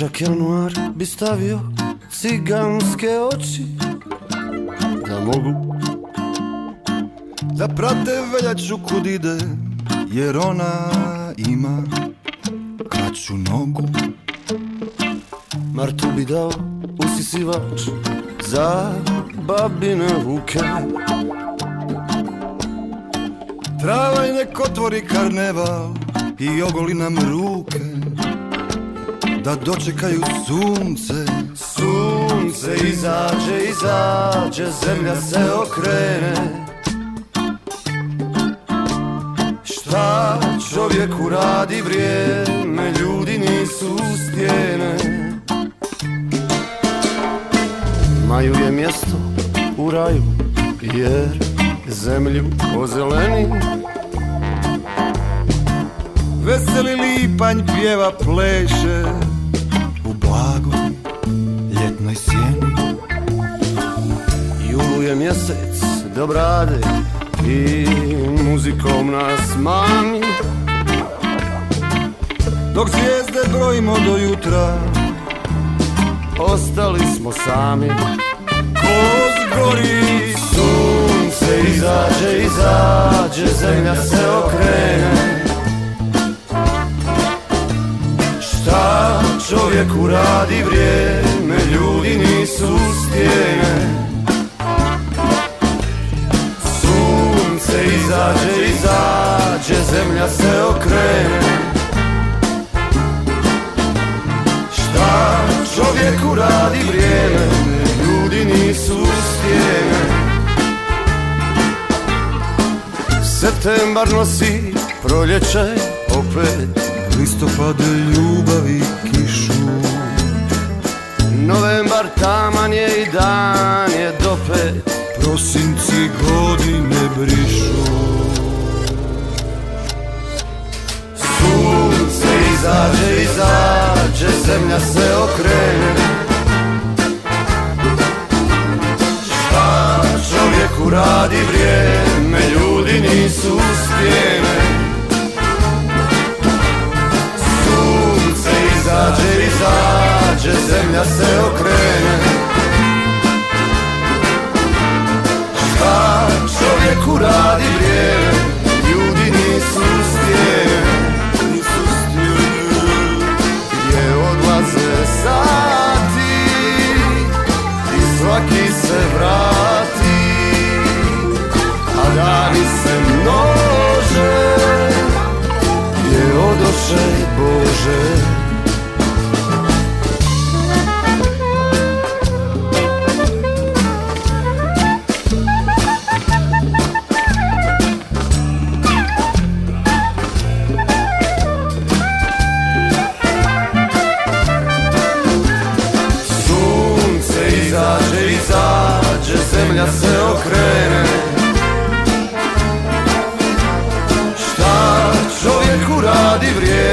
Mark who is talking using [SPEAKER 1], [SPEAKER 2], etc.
[SPEAKER 1] Jacques Noir bi stavio ciganske oči. Da mogu? Da prate veljaču kud ide Jer ona ima kraću nogu. Martu bi dao usisivač Za babine ruke Travaj nek otvori karneval I ogoli nam ruke Da dočekaju sunce. Sunce izađe, izađe Zemlja se okrene. Šta čovjeku radi vrijeme Ljudi nisu stijene Maju je mjesto u raju Jer zemlju ozeleni. Veseli lipanj pjeva pleše je mjesec da brade I muzikom nas mami. Dok zvijezde brojimo do jutra Ostali smo sami. Koz gori Sunce izađe, izađe Zemlja se okrene. Šta čovjeku radi vrijeme Septembar nosi proljeće opet. Listopad ljubavi izađe, izađe, zemlja se okrene. Šta čovjeku radi vrijeme,